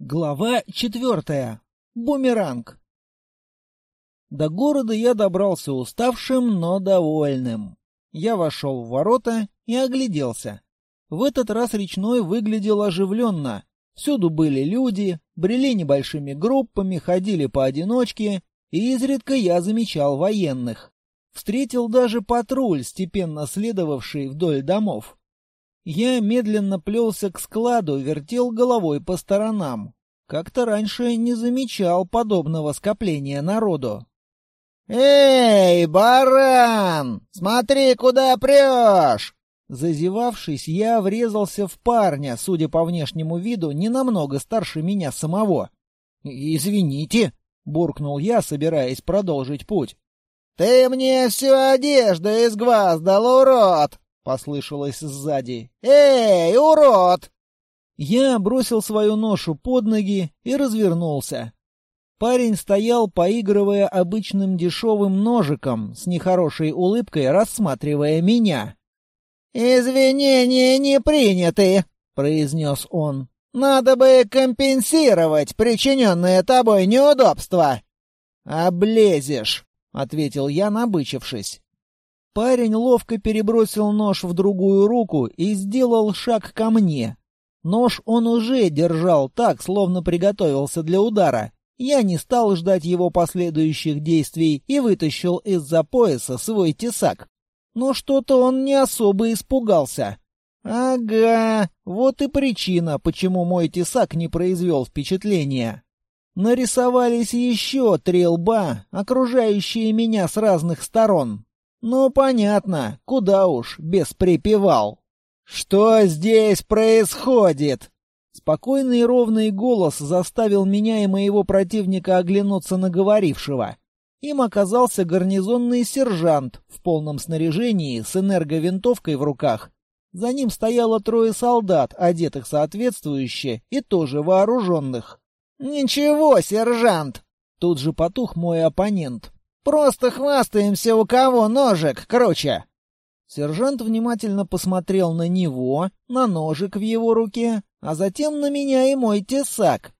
Глава четвертая. Бумеранг. До города я добрался уставшим, но довольным. Я вошел в ворота и огляделся. В этот раз речной выглядел оживленно. Всюду были люди, брели небольшими группами, ходили поодиночке, и изредка я замечал военных. Встретил даже патруль, степенно следовавший вдоль домов. Я медленно плелся к складу, вертел головой по сторонам. Как-то раньше не замечал подобного скопления народу. «Эй, баран! Смотри, куда прешь!» Зазевавшись, я врезался в парня, судя по внешнему виду, не намного старше меня самого. «Извините», — буркнул я, собираясь продолжить путь. «Ты мне всю одежду изгваздал, урод!» Послышалось сзади. «Эй, урод!» Я бросил свою ношу под ноги и развернулся. Парень стоял, поигрывая обычным дешевым ножиком, с нехорошей улыбкой рассматривая меня. «Извинения не приняты», — произнес он. «Надо бы компенсировать причиненное тобой неудобство». «Облезешь», — ответил я, набычившись. Парень ловко перебросил нож в другую руку и сделал шаг ко мне. Нож он уже держал так, словно приготовился для удара. Я не стал ждать его последующих действий и вытащил из-за пояса свой тесак. Но что-то он не особо испугался. Ага, вот и причина, почему мой тесак не произвел впечатления. Нарисовались еще три лба, окружающие меня с разных сторон. Ну, понятно, куда уж, без припевал. «Что здесь происходит?» Спокойный и ровный голос заставил меня и моего противника оглянуться на говорившего. Им оказался гарнизонный сержант в полном снаряжении с энерговинтовкой в руках. За ним стояло трое солдат, одетых соответствующе и тоже вооруженных. «Ничего, сержант!» Тут же потух мой оппонент. Просто хвастаемся, у кого ножик круче!» Сержант внимательно посмотрел на него, на ножик в его руке, а затем на меня и мой тесак.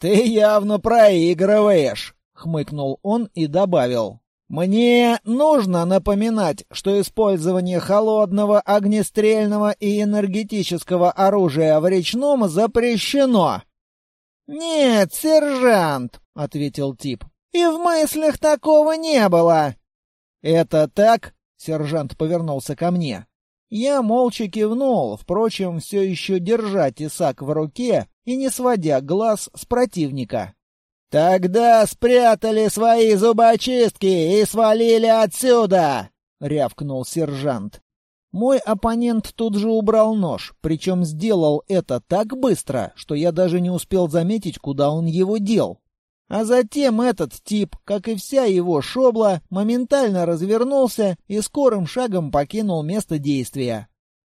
«Ты явно проигрываешь!» — хмыкнул он и добавил. «Мне нужно напоминать, что использование холодного, огнестрельного и энергетического оружия в речном запрещено». «Нет, сержант», — ответил тип. И в мыслях такого не было. Это так? Сержант повернулся ко мне. Я молча кивнул, впрочем, все еще держа тесак в руке и не сводя глаз с противника. «Тогда спрятали свои зубочистки и свалили отсюда!» — рявкнул сержант. Мой оппонент тут же убрал нож, причем сделал это так быстро, что я даже не успел заметить, куда он его дел. А затем этот тип, как и вся его шобла, моментально развернулся и скорым шагом покинул место действия.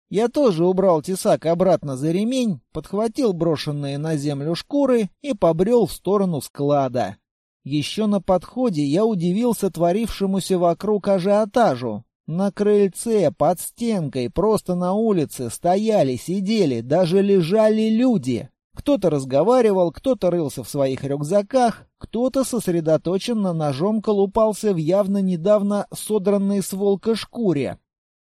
Я тоже убрал тесак обратно за ремень, подхватил брошенные на землю шкуры и побрел в сторону склада. Еще на подходе я удивился творившемуся вокруг ажиотажу. На крыльце, под стенкой, просто на улице стояли, сидели, даже лежали люди. Кто-то разговаривал, кто-то рылся в своих рюкзаках, кто-то сосредоточенно ножом колупался в явно недавно содранной с волка шкуре.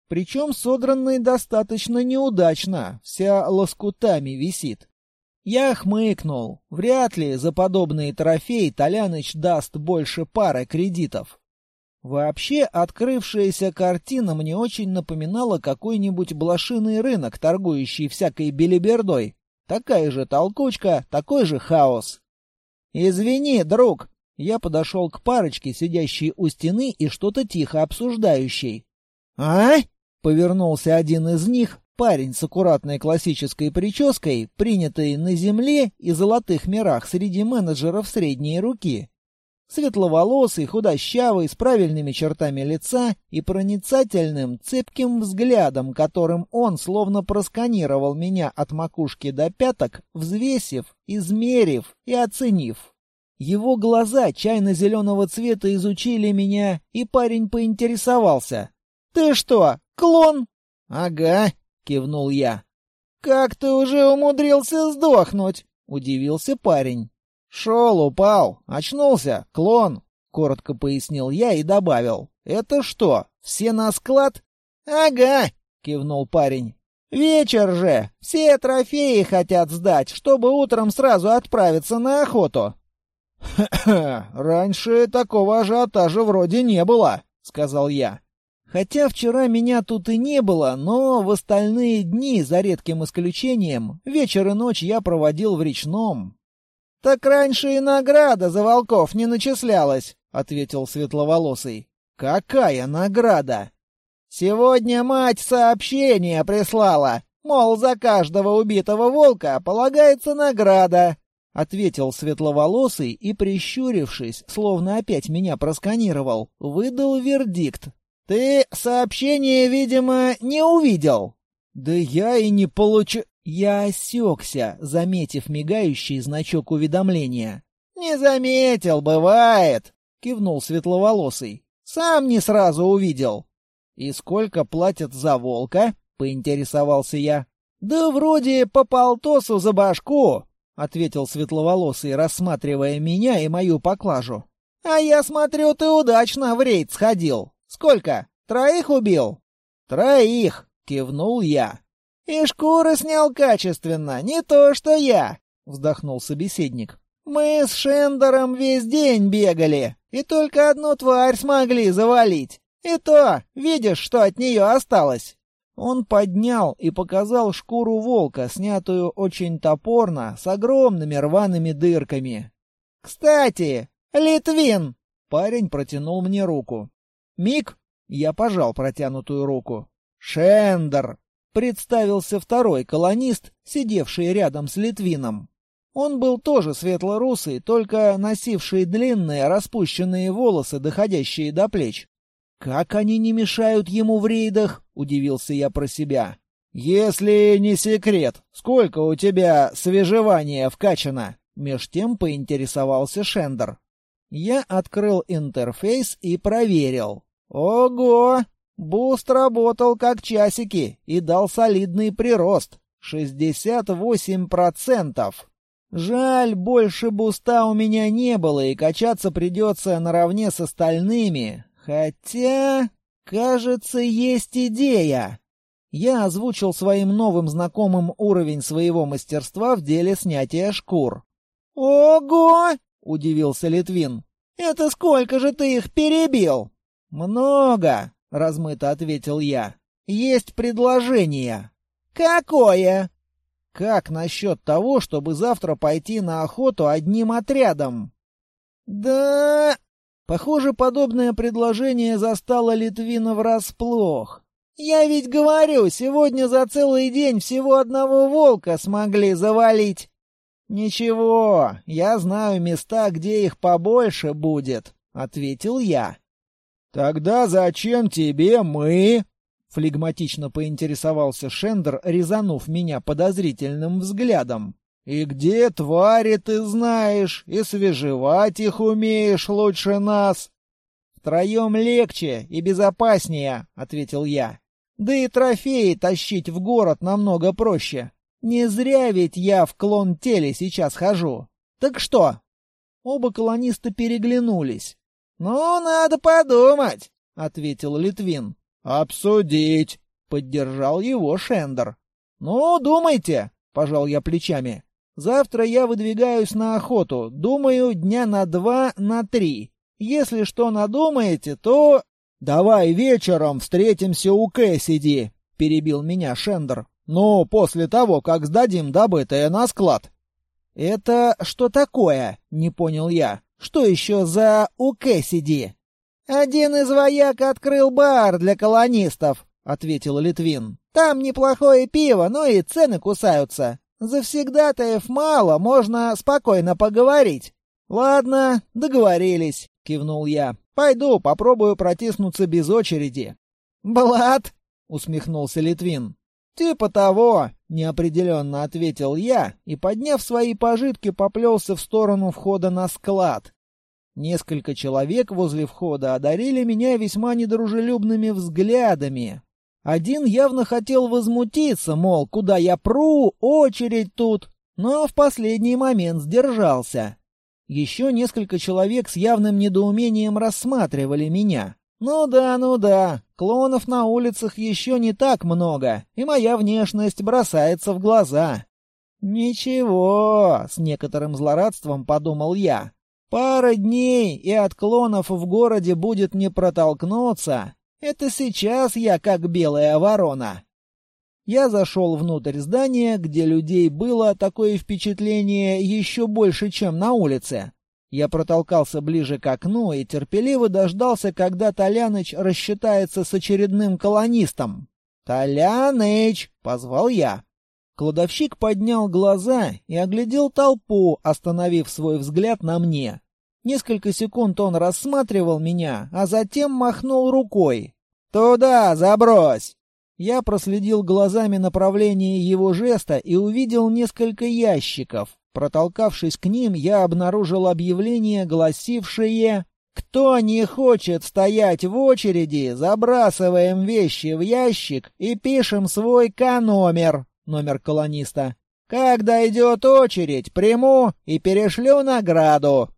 Причем содранной достаточно неудачно, вся лоскутами висит. Я хмыкнул. Вряд ли за подобные трофеи Толяныч даст больше пары кредитов. Вообще, открывшаяся картина мне очень напоминала какой-нибудь блошиный рынок, торгующий всякой белибердой. Такая же толкучка, такой же хаос. «Извини, друг!» Я подошел к парочке, сидящей у стены и что-то тихо обсуждающей. «А?» — повернулся один из них, парень с аккуратной классической прической, принятый на земле и золотых мирах среди менеджеров средней руки. Светловолосый, худощавый, с правильными чертами лица и проницательным, цепким взглядом, которым он словно просканировал меня от макушки до пяток, взвесив, измерив и оценив. Его глаза чайно-зеленого цвета изучили меня, и парень поинтересовался. «Ты что, клон?» «Ага», — кивнул я. «Как ты уже умудрился сдохнуть?» — удивился парень. «Шел, упал, очнулся, клон», — коротко пояснил я и добавил. «Это что, все на склад?» «Ага», — кивнул парень. «Вечер же! Все трофеи хотят сдать, чтобы утром сразу отправиться на охоту». «Ха-ха, раньше такого ажиотажа вроде не было», — сказал я. Хотя вчера меня тут и не было, но в остальные дни, за редким исключением, вечер и ночь я проводил в речном. «Так раньше и награда за волков не начислялась», — ответил светловолосый. «Какая награда?» «Сегодня мать сообщение прислала, мол, за каждого убитого волка полагается награда», — ответил светловолосый и, прищурившись, словно опять меня просканировал, выдал вердикт. «Ты сообщение, видимо, не увидел». «Да я и не получу...» Я осекся, заметив мигающий значок уведомления. «Не заметил, бывает», — кивнул светловолосый. «Сам не сразу увидел». «И сколько платят за волка?» — поинтересовался я. «Да вроде по полтосу за башку», — ответил светловолосый, рассматривая меня и мою поклажу. «А я смотрю, ты удачно в рейд сходил. Сколько? Троих убил?» «Троих!» — кивнул я. «И шкуры снял качественно, не то что я!» — вздохнул собеседник. «Мы с Шендером весь день бегали, и только одну тварь смогли завалить. И то, видишь, что от нее осталось?» Он поднял и показал шкуру волка, снятую очень топорно, с огромными рваными дырками. «Кстати, Литвин!» Парень протянул мне руку. «Миг!» Я пожал протянутую руку. «Шендер!» Представился второй колонист, сидевший рядом с Литвином. Он был тоже светло-русый, только носивший длинные распущенные волосы, доходящие до плеч. «Как они не мешают ему в рейдах?» — удивился я про себя. «Если не секрет, сколько у тебя свежевания вкачано?» Меж тем поинтересовался Шендер. Я открыл интерфейс и проверил. Ого! Буст работал как часики и дал солидный прирост. 68%. Жаль, больше буста у меня не было, и качаться придется наравне с остальными. Хотя, кажется, есть идея. Я озвучил своим новым знакомым уровень своего мастерства в деле снятия шкур. «Ого!» — удивился Литвин. «Это сколько же ты их перебил?» «Много!» — размыто ответил я. «Есть предложение». «Какое?» «Как насчет того, чтобы завтра пойти на охоту одним отрядом?» «Да...» Похоже, подобное предложение застало Литвина врасплох. «Я ведь говорю, сегодня за целый день всего одного волка смогли завалить». «Ничего, я знаю места, где их побольше будет», — ответил я. «Тогда зачем тебе мы?» — флегматично поинтересовался Шендер, резанув меня подозрительным взглядом. И где твари ты знаешь, и свежевать их умеешь лучше нас. Втроем легче и безопаснее, ответил я. Да и трофеи тащить в город намного проще. Не зря ведь я в клон теле сейчас хожу. Так что? Оба колониста переглянулись. Ну, надо подумать, ответил Литвин. Обсудить, поддержал его Шендер. Ну, думайте, пожал я плечами. Завтра я выдвигаюсь на охоту, думаю, дня на два, на три. Если что надумаете, то... Давай вечером встретимся у Кэссиди, перебил меня Шендер. Ну, после того, как сдадим добытое на склад. Это что такое? Не понял я. Что еще за у Кэссиди? Один из вояк открыл бар для колонистов, ответил Литвин. Там неплохое пиво, но и цены кусаются. Завсегдатаев мало, можно спокойно поговорить. Ладно, договорились, кивнул я. Пойду, попробую протиснуться без очереди. Блад, усмехнулся Литвин. Типа того, неопределенно ответил я и, подняв свои пожитки, поплелся в сторону входа на склад. Несколько человек возле входа одарили меня весьма недружелюбными взглядами, один явно хотел возмутиться, мол, куда я пру, очередь тут. но в последний момент сдержался. Еще несколько человек с явным недоумением рассматривали меня. Ну да, ну да, клонов на улицах еще не так много, и моя внешность бросается в глаза. «Ничего», — с некоторым злорадством подумал я. «Пара дней, и от клонов в городе будет не протолкнуться. Это сейчас я как белая ворона». Я зашел внутрь здания, где людей было такое впечатление еще больше, чем на улице. Я протолкался ближе к окну и терпеливо дождался, когда Толяныч рассчитается с очередным колонистом. «Толяныч!» — позвал я. Кладовщик поднял глаза и оглядел толпу, остановив свой взгляд на мне. Несколько секунд он рассматривал меня, а затем махнул рукой. «Туда, забрось!» Я проследил глазами направление его жеста и увидел несколько ящиков. Протолкавшись к ним, я обнаружил объявление, гласившее «Кто не хочет стоять в очереди, забрасываем вещи в ящик и пишем свой К-номер» номер колониста. «Как дойдет очередь, приму и перешлю награду».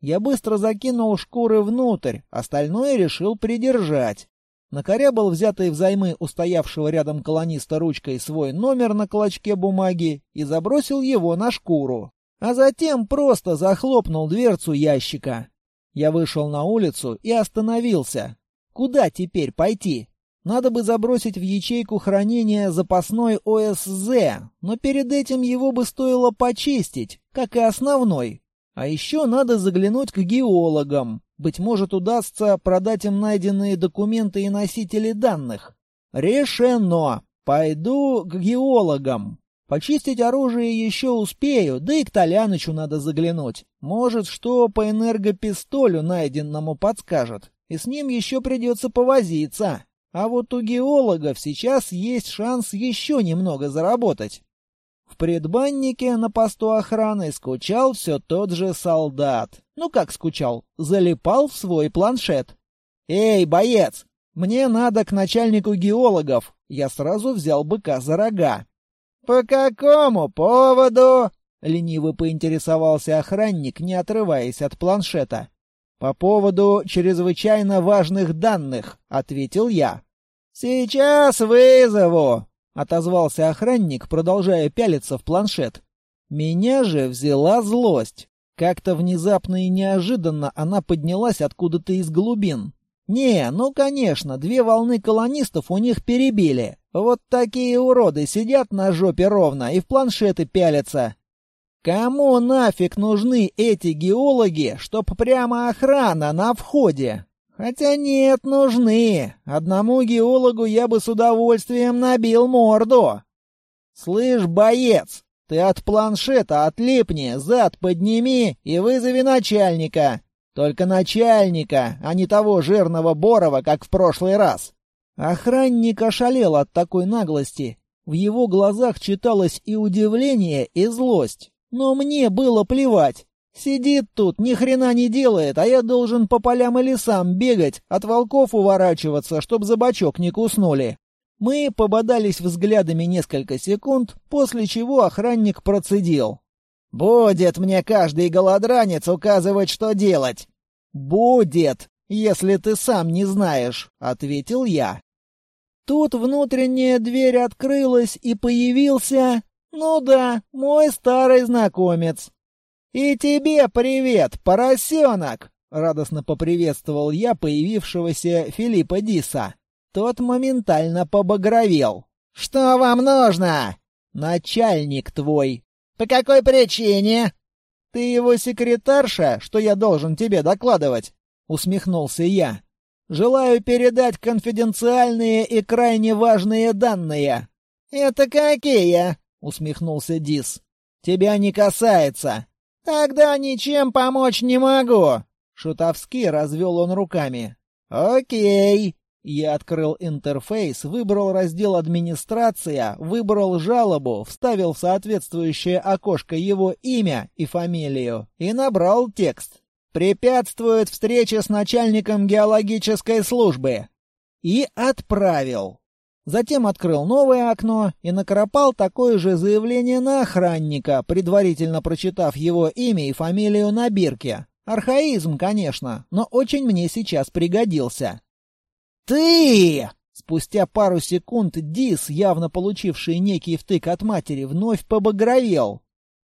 Я быстро закинул шкуры внутрь, остальное решил придержать. Накорябал взятый взаймы у стоявшего рядом колониста ручкой свой номер на клочке бумаги и забросил его на шкуру. А затем просто захлопнул дверцу ящика. Я вышел на улицу и остановился. Куда теперь пойти? Надо бы забросить в ячейку хранения запасной ОСЗ, но перед этим его бы стоило почистить, как и основной. А еще надо заглянуть к геологам. Быть может, удастся продать им найденные документы и носители данных. Решено. Пойду к геологам. Почистить оружие еще успею, да и к Толянычу надо заглянуть. Может, что по энергопистолю найденному подскажет. И с ним еще придется повозиться. А вот у геологов сейчас есть шанс еще немного заработать. В предбаннике на посту охраны скучал все тот же солдат. Ну как скучал? Залипал в свой планшет. «Эй, боец! Мне надо к начальнику геологов!» Я сразу взял быка за рога. «По какому поводу?» — лениво поинтересовался охранник, не отрываясь от планшета. «По поводу чрезвычайно важных данных», — ответил я. «Сейчас вызову», — отозвался охранник, продолжая пялиться в планшет. Меня же взяла злость. Как-то внезапно и неожиданно она поднялась откуда-то из глубин. Не, ну конечно, две волны колонистов у них перебили. Вот такие уроды сидят на жопе ровно и в планшеты пялятся. Кому нафиг нужны эти геологи, чтоб прямо охрана на входе? Хотя нет, нужны. Одному геологу я бы с удовольствием набил морду. Слышь, боец, ты от планшета отлипни, зад подними и вызови начальника. Только начальника, а не того жирного Борова, как в прошлый раз. Охранник ошалел от такой наглости. В его глазах читалось и удивление, и злость. Но мне было плевать. Сидит тут, ни хрена не делает, а я должен по полям и лесам бегать, от волков уворачиваться, чтоб за бочок не куснули. Мы пободались взглядами несколько секунд, после чего охранник процедил. «Будет мне каждый голодранец указывать, что делать». «Будет, если ты сам не знаешь», — ответил я. Тут внутренняя дверь открылась, и появился... Ну да, мой старый знакомец. «И тебе привет, поросенок!» — радостно поприветствовал я появившегося Филиппа Диса. Тот моментально побагровел. «Что вам нужно?» «Начальник твой». «По какой причине?» «Ты его секретарша, что я должен тебе докладывать?» — усмехнулся я. Желаю передать конфиденциальные и крайне важные данные». «Это какие?» — усмехнулся Дис. «Тебя не касается». «Тогда ничем помочь не могу». Шутовски развел он руками. «Окей». Я открыл интерфейс, выбрал раздел «Администрация», выбрал жалобу, вставил в соответствующее окошко его имя и фамилию и набрал текст препятствует встрече с начальником геологической службы. И отправил. Затем открыл новое окно и накропал такое же заявление на охранника, предварительно прочитав его имя и фамилию на бирке. Архаизм, конечно, но очень мне сейчас пригодился. «Ты!» Спустя пару секунд Дис, явно получивший некий втык от матери, вновь побагровел.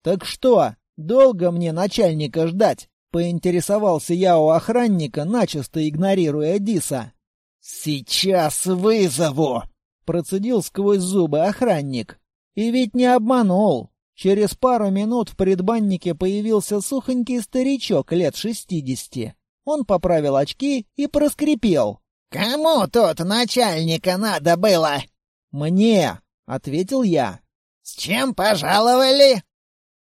«Так что, долго мне начальника ждать?» — поинтересовался я у охранника, начисто игнорируя Диса. «Сейчас вызову!» — процедил сквозь зубы охранник. И ведь не обманул. Через пару минут в предбаннике появился сухонький старичок лет шестидесяти. Он поправил очки и проскрипел. «Кому тут начальника надо было?» «Мне», — ответил я. «С чем пожаловали?»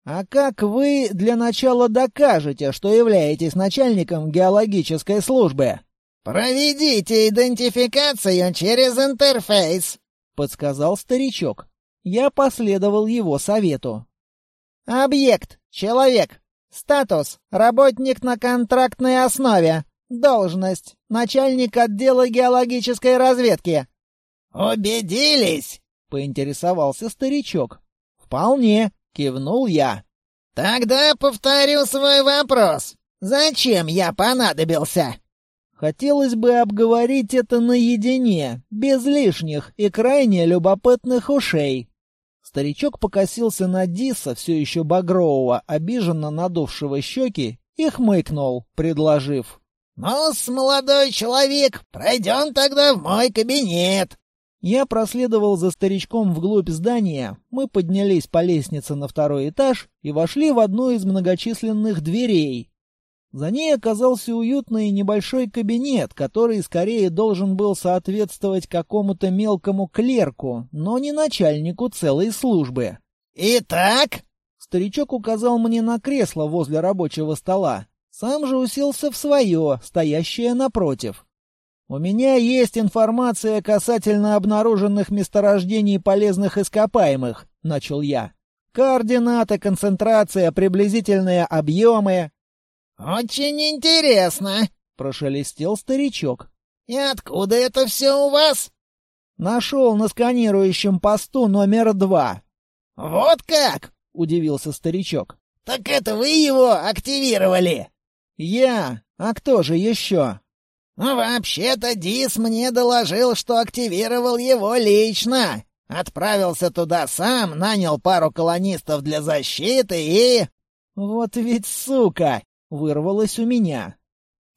«А как вы для начала докажете, что являетесь начальником геологической службы?» «Проведите идентификацию через интерфейс», — подсказал старичок. Я последовал его совету. «Объект. Человек. Статус. Работник на контрактной основе. Должность. Начальник отдела геологической разведки». «Убедились?» — поинтересовался старичок. «Вполне», — кивнул я. «Тогда повторю свой вопрос. Зачем я понадобился?» Хотелось бы обговорить это наедине, без лишних и крайне любопытных ушей. Старичок покосился на Диса, все еще багрового, обиженно надувшего щеки, и хмыкнул, предложив. «Ну-с, молодой человек, пройдем тогда в мой кабинет». Я проследовал за старичком вглубь здания, мы поднялись по лестнице на второй этаж и вошли в одну из многочисленных дверей, за ней оказался уютный небольшой кабинет, который скорее должен был соответствовать какому-то мелкому клерку, но не начальнику целой службы. «Итак?» Старичок указал мне на кресло возле рабочего стола. Сам же уселся в свое, стоящее напротив. «У меня есть информация касательно обнаруженных месторождений полезных ископаемых», — начал я. «Координаты, концентрация, приблизительные объемы, «Очень интересно», — прошелестел старичок. «И откуда это все у вас?» «Нашел на сканирующем посту номер два». «Вот как?» — удивился старичок. «Так это вы его активировали?» «Я? А кто же еще?» «Ну, вообще-то Дис мне доложил, что активировал его лично. Отправился туда сам, нанял пару колонистов для защиты и...» «Вот ведь сука! Вырвалось у меня.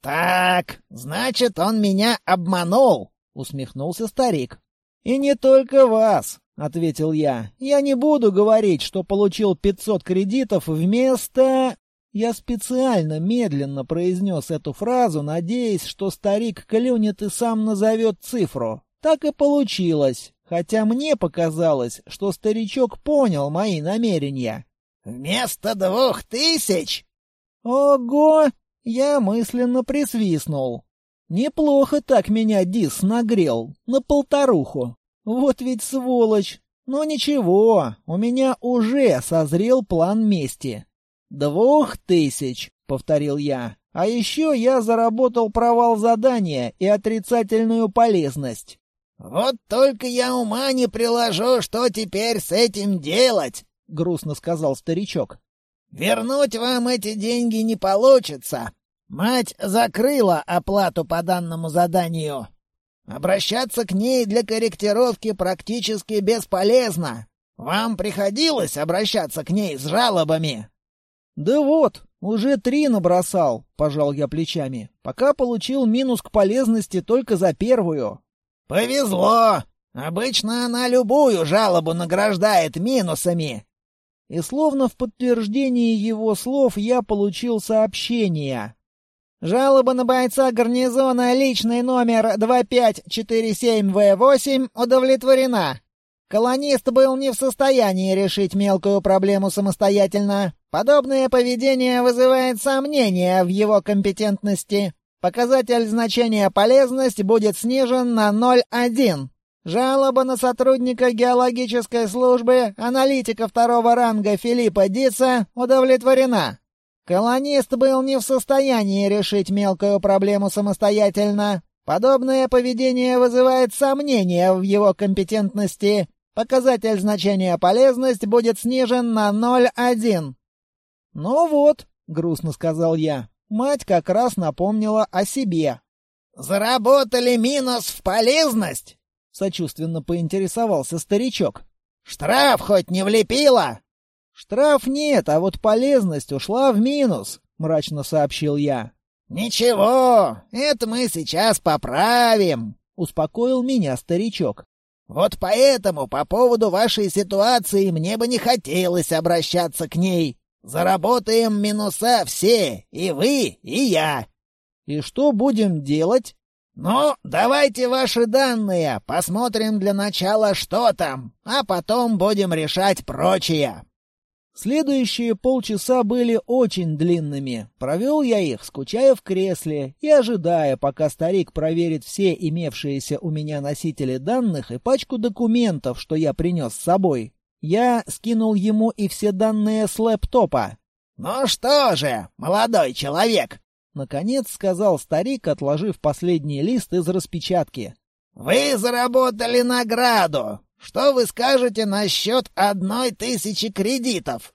«Так, значит, он меня обманул!» — усмехнулся старик. «И не только вас!» — ответил я. «Я не буду говорить, что получил пятьсот кредитов вместо...» Я специально медленно произнес эту фразу, надеясь, что старик клюнет и сам назовет цифру. Так и получилось, хотя мне показалось, что старичок понял мои намерения. «Вместо двух тысяч?» «Ого!» — я мысленно присвистнул. «Неплохо так меня Дис нагрел, на полторуху. Вот ведь сволочь! Но ничего, у меня уже созрел план мести». «Двух тысяч», — повторил я. «А еще я заработал провал задания и отрицательную полезность». «Вот только я ума не приложу, что теперь с этим делать», — грустно сказал старичок. Вернуть вам эти деньги не получится. Мать закрыла оплату по данному заданию. Обращаться к ней для корректировки практически бесполезно. Вам приходилось обращаться к ней с жалобами? Да вот, уже три набросал, пожал я плечами. Пока получил минус к полезности только за первую. Повезло. Обычно она любую жалобу награждает минусами. И словно в подтверждении его слов я получил сообщение. Жалоба на бойца гарнизона личный номер 2547В8 удовлетворена. Колонист был не в состоянии решить мелкую проблему самостоятельно. Подобное поведение вызывает сомнения в его компетентности. Показатель значения полезность будет снижен на 0,1. Жалоба на сотрудника геологической службы, аналитика второго ранга Филиппа Дица, удовлетворена. Колонист был не в состоянии решить мелкую проблему самостоятельно. Подобное поведение вызывает сомнения в его компетентности. Показатель значения полезность будет снижен на 0,1. Ну вот, грустно сказал я. Мать как раз напомнила о себе. Заработали минус в полезность? Сочувственно поинтересовался старичок. Штраф хоть не влепила? Штраф нет, а вот полезность ушла в минус, мрачно сообщил я. Ничего, это мы сейчас поправим, успокоил меня старичок. Вот поэтому по поводу вашей ситуации мне бы не хотелось обращаться к ней. Заработаем минуса все, и вы, и я. И что будем делать? Ну, давайте ваши данные, посмотрим для начала, что там, а потом будем решать прочее. Следующие полчаса были очень длинными. Провел я их, скучая в кресле и ожидая, пока старик проверит все имевшиеся у меня носители данных и пачку документов, что я принес с собой. Я скинул ему и все данные с лэптопа. «Ну что же, молодой человек, Наконец сказал старик, отложив последний лист из распечатки. «Вы заработали награду. Что вы скажете насчет одной тысячи кредитов?»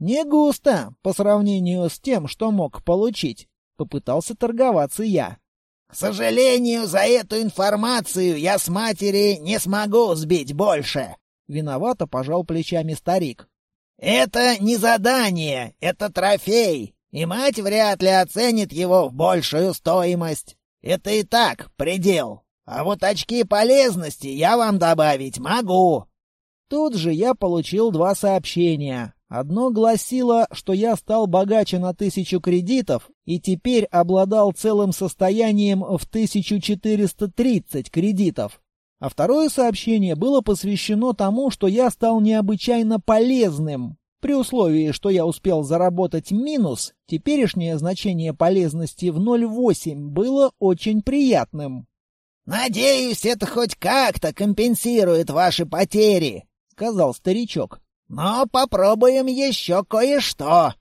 «Не густо, по сравнению с тем, что мог получить», — попытался торговаться я. «К сожалению, за эту информацию я с матери не смогу сбить больше», — виновато пожал плечами старик. «Это не задание, это трофей и мать вряд ли оценит его в большую стоимость. Это и так предел. А вот очки полезности я вам добавить могу. Тут же я получил два сообщения. Одно гласило, что я стал богаче на тысячу кредитов и теперь обладал целым состоянием в 1430 кредитов. А второе сообщение было посвящено тому, что я стал необычайно полезным, при условии, что я успел заработать минус, теперешнее значение полезности в 0,8 было очень приятным. «Надеюсь, это хоть как-то компенсирует ваши потери», — сказал старичок. «Но попробуем еще кое-что».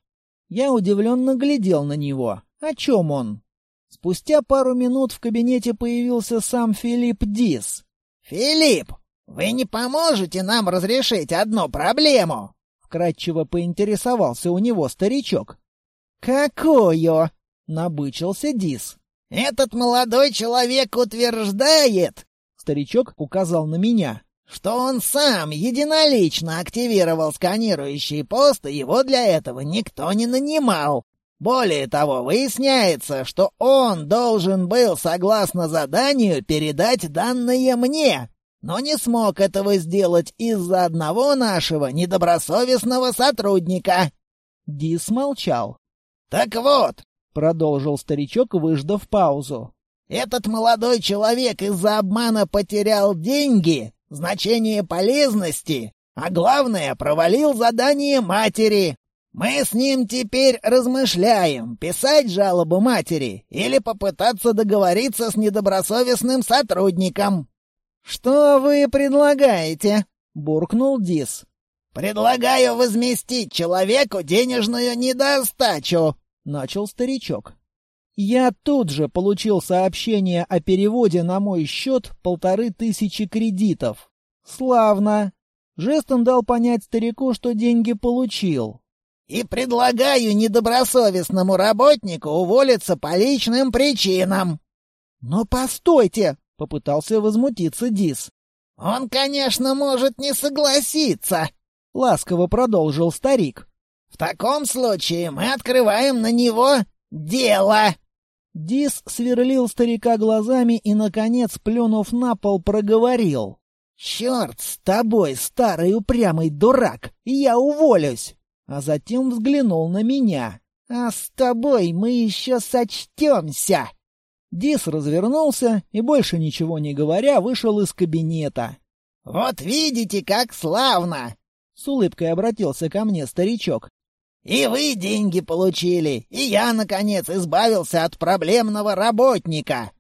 Я удивленно глядел на него. О чем он? Спустя пару минут в кабинете появился сам Филипп Дис. «Филипп, вы не поможете нам разрешить одну проблему?» Вкратчиво поинтересовался у него старичок. «Какое?» — набычился Дис. «Этот молодой человек утверждает...» Старичок указал на меня. «Что он сам единолично активировал сканирующий пост, и его для этого никто не нанимал. Более того, выясняется, что он должен был, согласно заданию, передать данные мне, но не смог этого сделать из-за одного нашего недобросовестного сотрудника. Дис молчал. Так вот, продолжил старичок, выждав паузу. Этот молодой человек из-за обмана потерял деньги, значение полезности, а главное, провалил задание матери. Мы с ним теперь размышляем, писать жалобу матери или попытаться договориться с недобросовестным сотрудником. «Что вы предлагаете?» — буркнул Дис. «Предлагаю возместить человеку денежную недостачу», — начал старичок. Я тут же получил сообщение о переводе на мой счет полторы тысячи кредитов. Славно. Жестом дал понять старику, что деньги получил. «И предлагаю недобросовестному работнику уволиться по личным причинам». «Но постойте!» — попытался возмутиться Дис. «Он, конечно, может не согласиться», — ласково продолжил старик. «В таком случае мы открываем на него дело». Дис сверлил старика глазами и, наконец, плюнув на пол, проговорил. «Черт с тобой, старый упрямый дурак! Я уволюсь!» А затем взглянул на меня. «А с тобой мы еще сочтемся!» Дис развернулся и, больше ничего не говоря, вышел из кабинета. «Вот видите, как славно!» — с улыбкой обратился ко мне старичок. «И вы деньги получили, и я, наконец, избавился от проблемного работника!»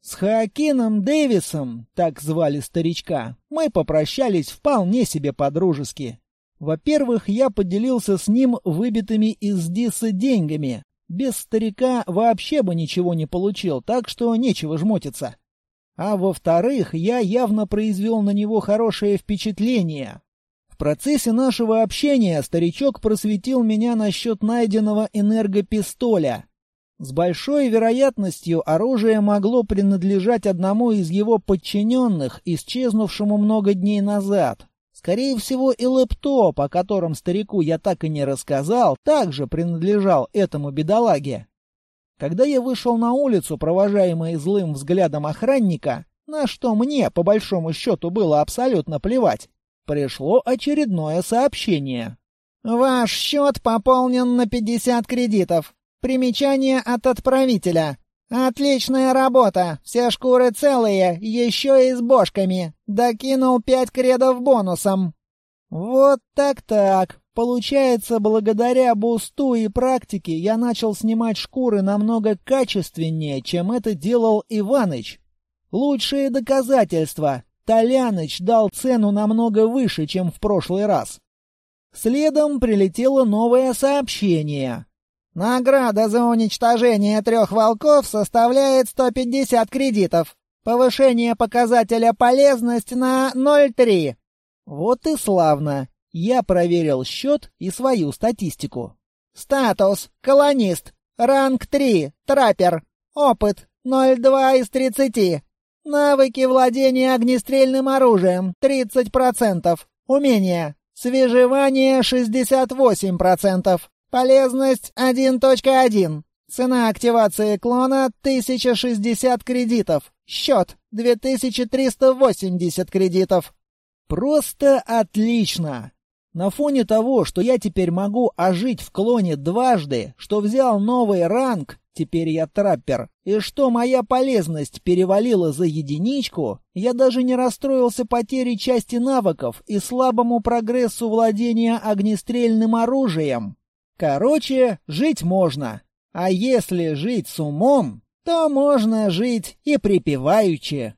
С Хаакином Дэвисом, так звали старичка, мы попрощались вполне себе по-дружески. Во-первых, я поделился с ним выбитыми из Диса деньгами, Без старика вообще бы ничего не получил, так что нечего жмотиться. А во-вторых, я явно произвел на него хорошее впечатление. В процессе нашего общения старичок просветил меня насчет найденного энергопистоля. С большой вероятностью оружие могло принадлежать одному из его подчиненных, исчезнувшему много дней назад. Скорее всего, и лэптоп, о котором старику я так и не рассказал, также принадлежал этому бедолаге. Когда я вышел на улицу, провожаемый злым взглядом охранника, на что мне, по большому счету, было абсолютно плевать, пришло очередное сообщение. «Ваш счет пополнен на 50 кредитов. Примечание от отправителя. «Отличная работа! Все шкуры целые, еще и с бошками. Докинул пять кредов бонусом». «Вот так-так. Получается, благодаря бусту и практике я начал снимать шкуры намного качественнее, чем это делал Иваныч. Лучшее доказательство. Толяныч дал цену намного выше, чем в прошлый раз». Следом прилетело новое сообщение. Награда за уничтожение трех волков составляет 150 кредитов. Повышение показателя полезность на 0,3. Вот и славно. Я проверил счет и свою статистику. Статус. Колонист. Ранг 3. Траппер. Опыт. 0,2 из 30. Навыки владения огнестрельным оружием. 30%. Умения. Свежевание 68%. Полезность 1.1. Цена активации клона 1060 кредитов. Счет 2380 кредитов. Просто отлично! На фоне того, что я теперь могу ожить в клоне дважды, что взял новый ранг, теперь я траппер, и что моя полезность перевалила за единичку, я даже не расстроился потерей части навыков и слабому прогрессу владения огнестрельным оружием. Короче, жить можно. А если жить с умом, то можно жить и припеваючи.